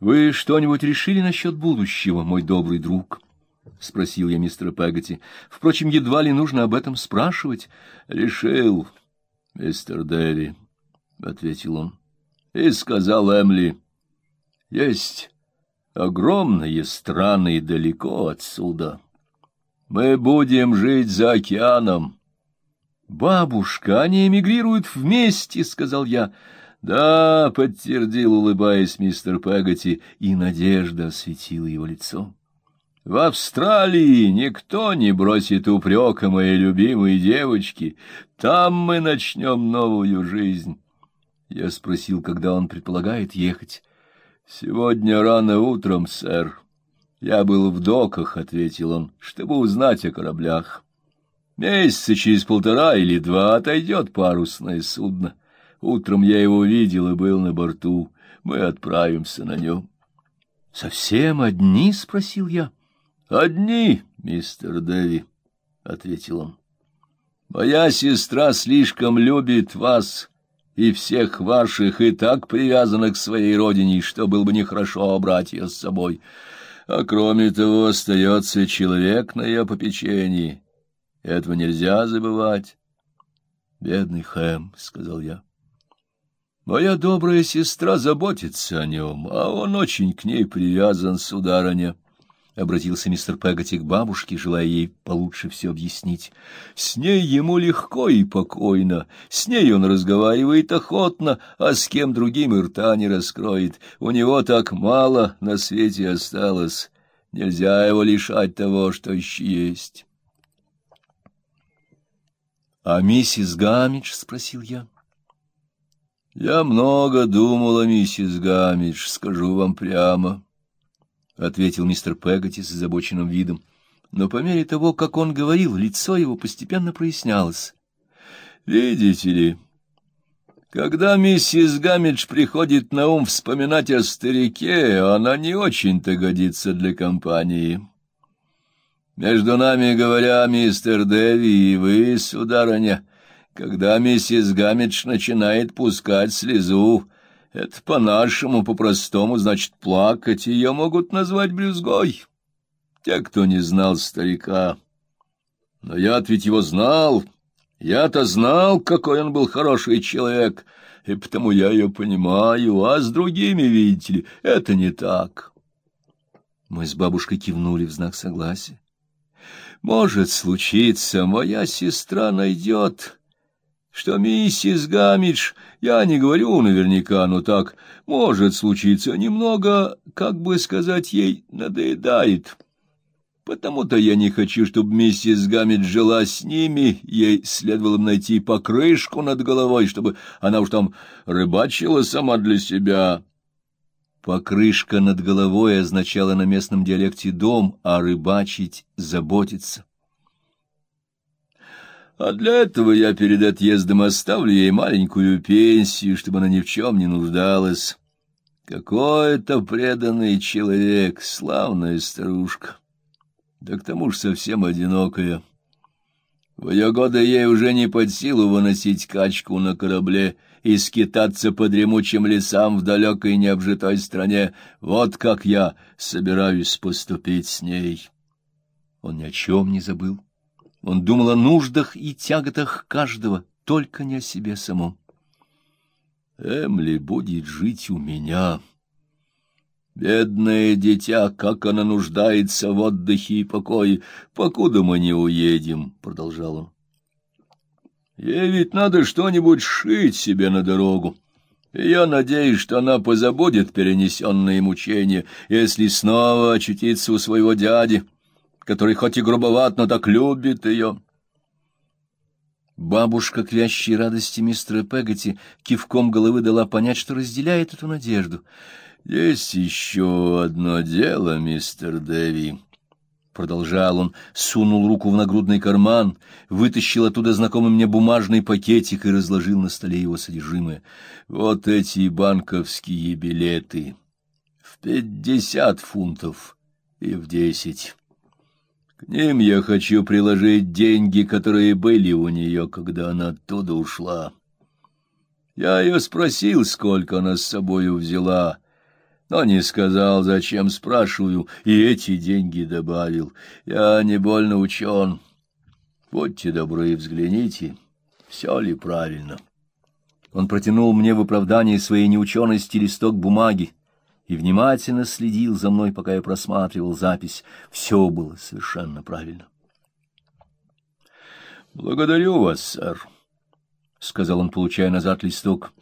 — Вы что-нибудь решили насчет будущего, мой добрый друг? — спросил я мистера Пегати. — Впрочем, едва ли нужно об этом спрашивать. — Решил, мистер Дэви, — ответил он. — И сказал Эмли, — есть огромные страны далеко отсюда. Мы будем жить за океаном. — Бабушка, они эмигрируют вместе, — сказал я. — Да, — подтвердил, улыбаясь мистер Пегати, и надежда осветила его лицо. В Австралии никто не бросит упрека моей любимой девочке. Там мы начнем новую жизнь. Я спросил, когда он предполагает ехать. Сегодня рано утром, сэр. Я был в доках, — ответил он, — чтобы узнать о кораблях. Месяца через полтора или два отойдет парусное судно. Утром я его видел и был на борту. Мы отправимся на нем. — Совсем одни? — спросил я. — Одни, мистер Дэви, — ответил он. Моя сестра слишком любит вас и всех ваших и так привязанных к своей родине, что было бы нехорошо брать ее с собой. А кроме того, остается человек на ее попечении. Этого нельзя забывать. — Бедный Хэм, — сказал я. Моя добрая сестра заботится о нем, а он очень к ней привязан, сударыня. — обратился мистер Пегати к бабушке, желая ей получше все объяснить. — С ней ему легко и покойно, с ней он разговаривает охотно, а с кем другим и рта не раскроет. У него так мало на свете осталось, нельзя его лишать того, что еще есть. — А миссис Гамидж? — спросил я. — Я много думал о миссис Гамидж, скажу вам прямо. —— ответил мистер Пегати с озабоченным видом. Но по мере того, как он говорил, лицо его постепенно прояснялось. — Видите ли, когда миссис Гамидж приходит на ум вспоминать о старике, она не очень-то годится для компании. Между нами говоря, мистер Дэви и вы, сударыня, когда миссис Гамидж начинает пускать слезу, это по-нашему, по-простому, значит, плакать ее могут назвать брюзгой. Те, кто не знал старика. Но я ведь его знал. Я-то знал, какой он был хороший человек, и потому я ее понимаю, а с другими, видите ли, это не так. Мы с бабушкой кивнули в знак согласия. Может случиться, моя сестра найдет что миссис Гамидж, я не говорю наверняка, но так может случиться, немного, как бы сказать ей, надоедает. Потому-то я не хочу, чтобы миссис Гамидж жила с ними, ей следовало бы найти покрышку над головой, чтобы она уж там рыбачила сама для себя». Покрышка над головой означала на местном диалекте «дом», а рыбачить — «заботиться». А для этого я перед отъездом оставлю ей маленькую пенсию, чтобы она ни в чем не нуждалась. Какой-то преданный человек, славная старушка. Да к тому же совсем одинокая. В ее годы ей уже не под силу выносить качку на корабле и скитаться по дремучим лесам в далекой необжитой стране. Вот как я собираюсь поступить с ней. Он ни о чем не забыл. Он думал о нуждах и тяготах каждого, только не о себе самом. Эмли будет жить у меня. Бедное дитя, как она нуждается в отдыхе и покое, покуда мы не уедем, — продолжал он. Ей ведь надо что-нибудь шить себе на дорогу. И я надеюсь, что она позабудет перенесенные мучения, если снова очутится у своего дяди который хоть и грубоват, но так любит ее. Бабушка, к вящей радости мистера Пегати, кивком головы дала понять, что разделяет эту надежду. — Есть еще одно дело, мистер Дэви. Продолжал он, сунул руку в нагрудный карман, вытащил оттуда знакомый мне бумажный пакетик и разложил на столе его содержимое. Вот эти банковские билеты. В пятьдесят фунтов и в десять. К ним я хочу приложить деньги, которые были у нее, когда она оттуда ушла. Я ее спросил, сколько она с собою взяла. но не сказал, зачем спрашиваю, и эти деньги добавил. Я не больно учен. Будьте добры, взгляните, все ли правильно. Он протянул мне в оправдании своей неучености листок бумаги и внимательно следил за мной, пока я просматривал запись. Все было совершенно правильно. «Благодарю вас, сэр», — сказал он, получая назад листок.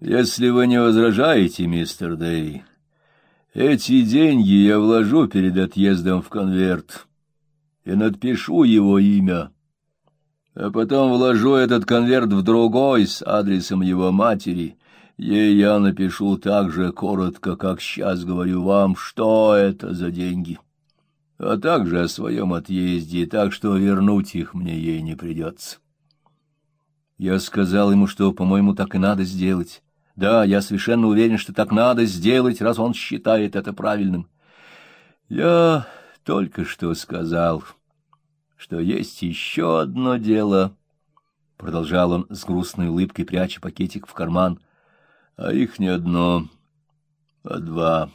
Если вы не возражаете, мистер Дэй, эти деньги я вложу перед отъездом в конверт и надпишу его имя, а потом вложу этот конверт в другой с адресом его матери. Ей я напишу так же коротко, как сейчас говорю вам, что это за деньги, а также о своем отъезде, так что вернуть их мне ей не придется. Я сказал ему, что, по-моему, так и надо сделать. Да, я совершенно уверен, что так надо сделать, раз он считает это правильным. Я только что сказал, что есть еще одно дело, — продолжал он с грустной улыбкой, пряча пакетик в карман, — а их не одно, а два.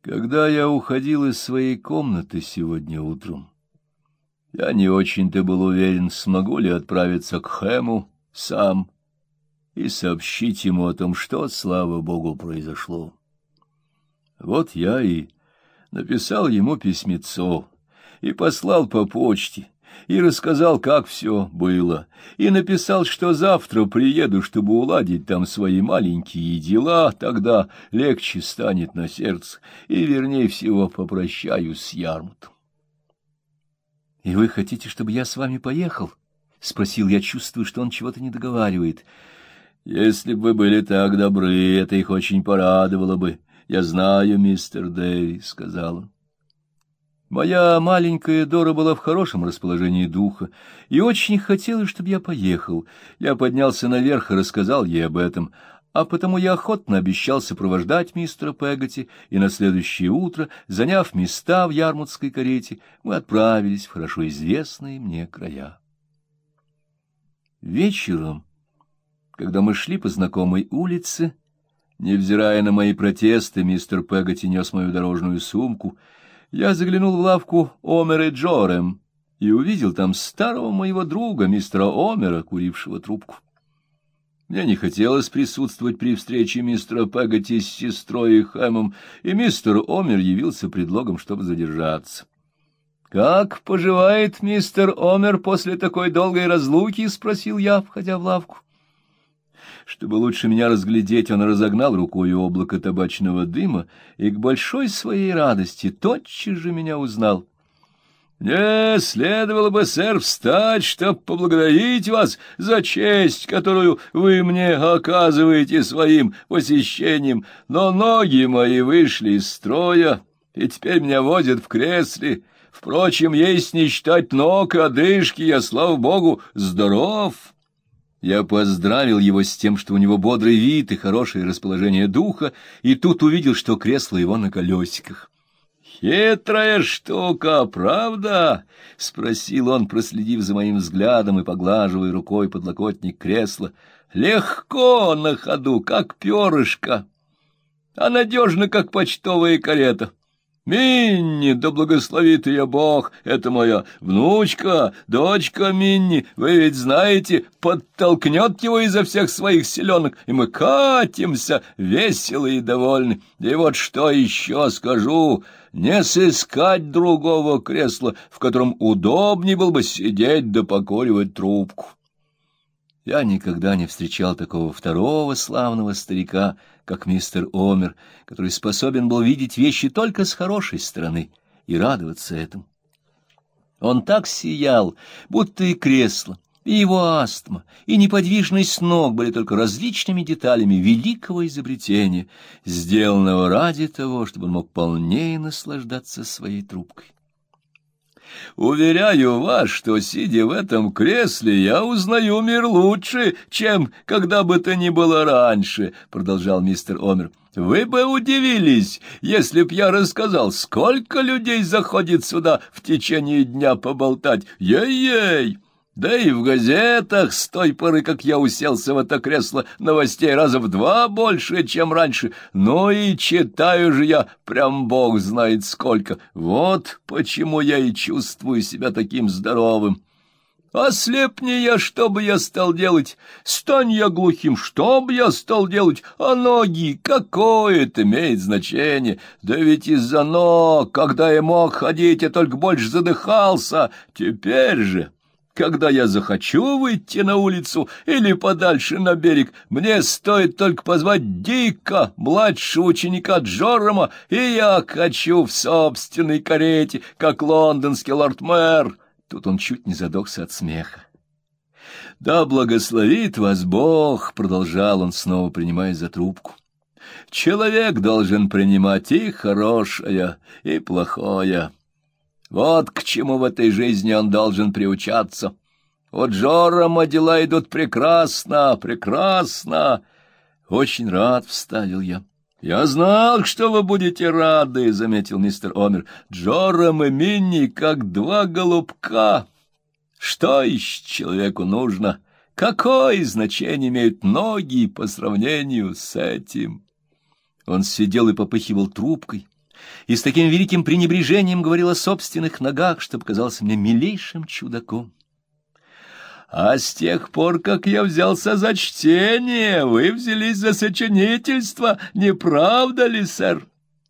Когда я уходил из своей комнаты сегодня утром, я не очень-то был уверен, смогу ли отправиться к Хэму сам, — и сообщить ему о том, что, слава богу, произошло. Вот я и написал ему письмецо, и послал по почте, и рассказал, как все было, и написал, что завтра приеду, чтобы уладить там свои маленькие дела, тогда легче станет на сердце, и, вернее всего, попрощаюсь с Ярмутом. — И вы хотите, чтобы я с вами поехал? — спросил я, чувствую, что он чего-то не договаривает. Если бы вы были так добры, это их очень порадовало бы. Я знаю, мистер Дэй, — сказал. Моя маленькая Дора была в хорошем расположении духа и очень хотела, чтобы я поехал. Я поднялся наверх и рассказал ей об этом, а потому я охотно обещал сопровождать мистера Пегати, и на следующее утро, заняв места в ярмутской карете, мы отправились в хорошо известные мне края. Вечером когда мы шли по знакомой улице, невзирая на мои протесты, мистер Пегати нес мою дорожную сумку, я заглянул в лавку Омер и Джорем и увидел там старого моего друга, мистера Омера, курившего трубку. Мне не хотелось присутствовать при встрече мистера Пегати с сестрой и Хэмом, и мистер Омер явился предлогом, чтобы задержаться. — Как поживает мистер Омер после такой долгой разлуки? — спросил я, входя в лавку. — чтобы лучше меня разглядеть, он разогнал рукой облако табачного дыма и к большой своей радости тотчас же меня узнал. «Мне следовало бы, сэр, встать, чтоб поблагодарить вас за честь, которую вы мне оказываете своим посещением, но ноги мои вышли из строя, и теперь меня возят в кресле. Впрочем, есть не считать ног, одышки, я, слава богу, здоров». Я поздравил его с тем, что у него бодрый вид и хорошее расположение духа, и тут увидел, что кресло его на колесиках. «Хитрая штука, правда?» — спросил он, проследив за моим взглядом и поглаживая рукой подлокотник кресла. «Легко на ходу, как перышко, а надежно, как почтовая карета». Минни, да благословит ее Бог, это моя внучка, дочка Минни, вы ведь знаете, подтолкнет его изо всех своих селенок, и мы катимся, весело и довольны. И вот что еще скажу, не сыскать другого кресла, в котором удобнее было бы сидеть да покоривать трубку. Я никогда не встречал такого второго славного старика, как мистер Омер, который способен был видеть вещи только с хорошей стороны и радоваться этому. Он так сиял, будто и кресло, и его астма, и неподвижность ног были только различными деталями великого изобретения, сделанного ради того, чтобы он мог полнее наслаждаться своей трубкой. Уверяю вас, что, сидя в этом кресле, я узнаю мир лучше, чем когда бы то ни было раньше, — продолжал мистер Омер. Вы бы удивились, если б я рассказал, сколько людей заходит сюда в течение дня поболтать. Ей-ей! Да и в газетах с той поры, как я уселся в это кресло, новостей раза в два больше, чем раньше. Ну и читаю же я, прям бог знает сколько. Вот почему я и чувствую себя таким здоровым. Ослепни я, что бы я стал делать? Стань я глухим, что бы я стал делать? А ноги, какое это имеет значение? Да ведь из-за ног, когда я мог ходить, я только больше задыхался. Теперь же... Когда я захочу выйти на улицу или подальше на берег, мне стоит только позвать Дика, младшего ученика Джорама, и я качу в собственной карете, как лондонский лорд-мэр. Тут он чуть не задохся от смеха. «Да благословит вас Бог!» — продолжал он, снова принимая за трубку. «Человек должен принимать и хорошее, и плохое». Вот к чему в этой жизни он должен приучаться. У Джорама дела идут прекрасно, прекрасно. Очень рад, — вставил я. Я знал, что вы будете рады, — заметил мистер Омер. Джорам и Минни как два голубка. Что еще человеку нужно? Какое значение имеют ноги по сравнению с этим? Он сидел и попыхивал трубкой и с таким великим пренебрежением говорил о собственных ногах, что показался мне милейшим чудаком. А с тех пор, как я взялся за чтение, вы взялись за сочинительство, не правда ли, сэр?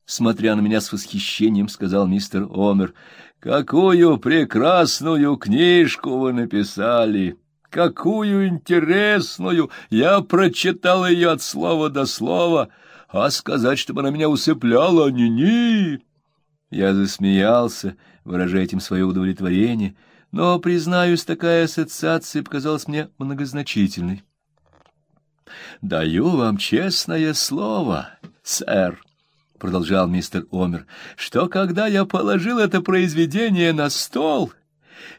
Смотря на меня с восхищением, сказал мистер Омер, какую прекрасную книжку вы написали! Какую интересную! Я прочитал ее от слова до слова — а сказать, чтобы она меня усыпляла, ни-ни. Я засмеялся, выражая этим свое удовлетворение, но, признаюсь, такая ассоциация показалась мне многозначительной. «Даю вам честное слово, сэр», — продолжал мистер Омер, — «что когда я положил это произведение на стол,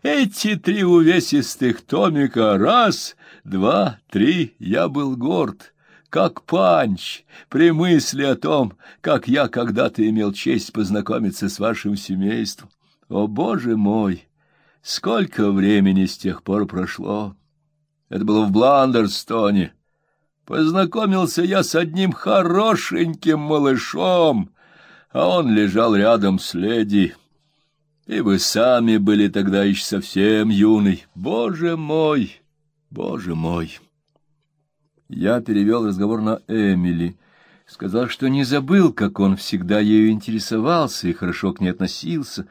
эти три увесистых томика раз, два, три, я был горд» как панч при мысли о том, как я когда-то имел честь познакомиться с вашим семейством. О, Боже мой! Сколько времени с тех пор прошло! Это было в Бландерстоне. Познакомился я с одним хорошеньким малышом, а он лежал рядом с леди. И вы сами были тогда еще совсем юный. Боже мой! Боже мой! Я перевел разговор на Эмили. Сказал, что не забыл, как он всегда ею интересовался и хорошо к ней относился.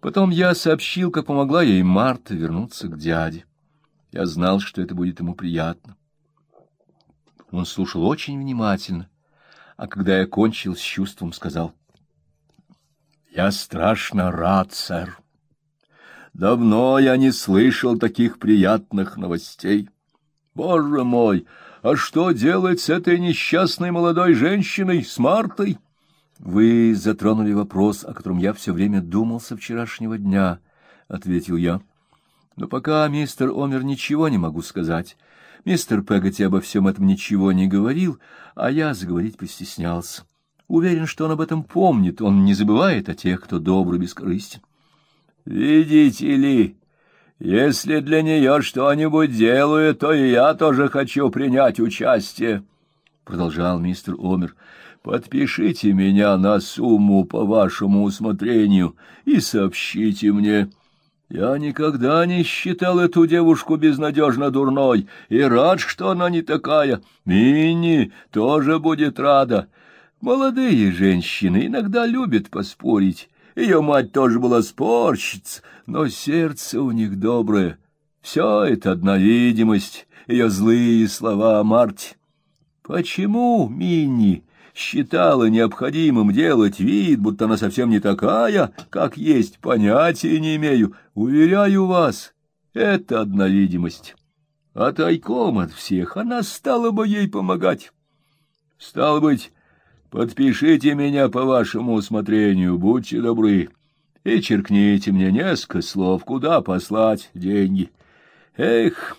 Потом я сообщил, как помогла ей Марта вернуться к дяде. Я знал, что это будет ему приятно. Он слушал очень внимательно, а когда я кончил, с чувством сказал. — Я страшно рад, сэр. Давно я не слышал таких приятных новостей. Боже мой! — а что делать с этой несчастной молодой женщиной, с Мартой? Вы затронули вопрос, о котором я все время думал со вчерашнего дня, ответил я. Но пока мистер Омер ничего не могу сказать. Мистер Пегати обо всем этом ничего не говорил, а я заговорить постеснялся. Уверен, что он об этом помнит, он не забывает о тех, кто добр и бескорыстен. Видите ли, если для нее что-нибудь делаю, то и я тоже хочу принять участие, — продолжал мистер Омер. — Подпишите меня на сумму по вашему усмотрению и сообщите мне. Я никогда не считал эту девушку безнадежно дурной и рад, что она не такая. Минни тоже будет рада. Молодые женщины иногда любят поспорить. Ее мать тоже была спорщица, но сердце у них доброе. Все это одна видимость, ее злые слова о Марте. Почему Минни считала необходимым делать вид, будто она совсем не такая, как есть, понятия не имею. Уверяю вас, это одна видимость. А тайком от всех она стала бы ей помогать. Стало быть, Подпишите меня по вашему усмотрению, будьте добры, и черкните мне несколько слов, куда послать деньги. Эх,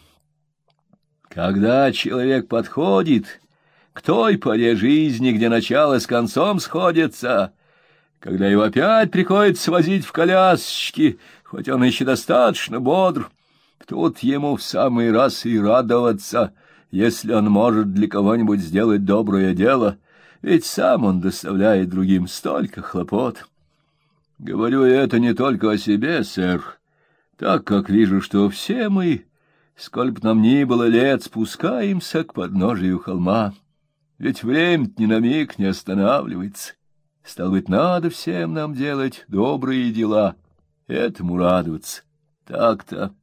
когда человек подходит к той поре жизни, где начало с концом сходится, когда его опять приходится возить в колясочке, хоть он еще достаточно бодр, Тут ему в самый раз и радоваться, если он может для кого-нибудь сделать доброе дело, ведь сам он доставляет другим столько хлопот. Говорю я это не только о себе, сэр, так как вижу, что все мы, сколько бы нам ни было лет, спускаемся к подножию холма. Ведь время ни на миг не останавливается. Стало быть, надо всем нам делать добрые дела, этому радоваться. Так-то.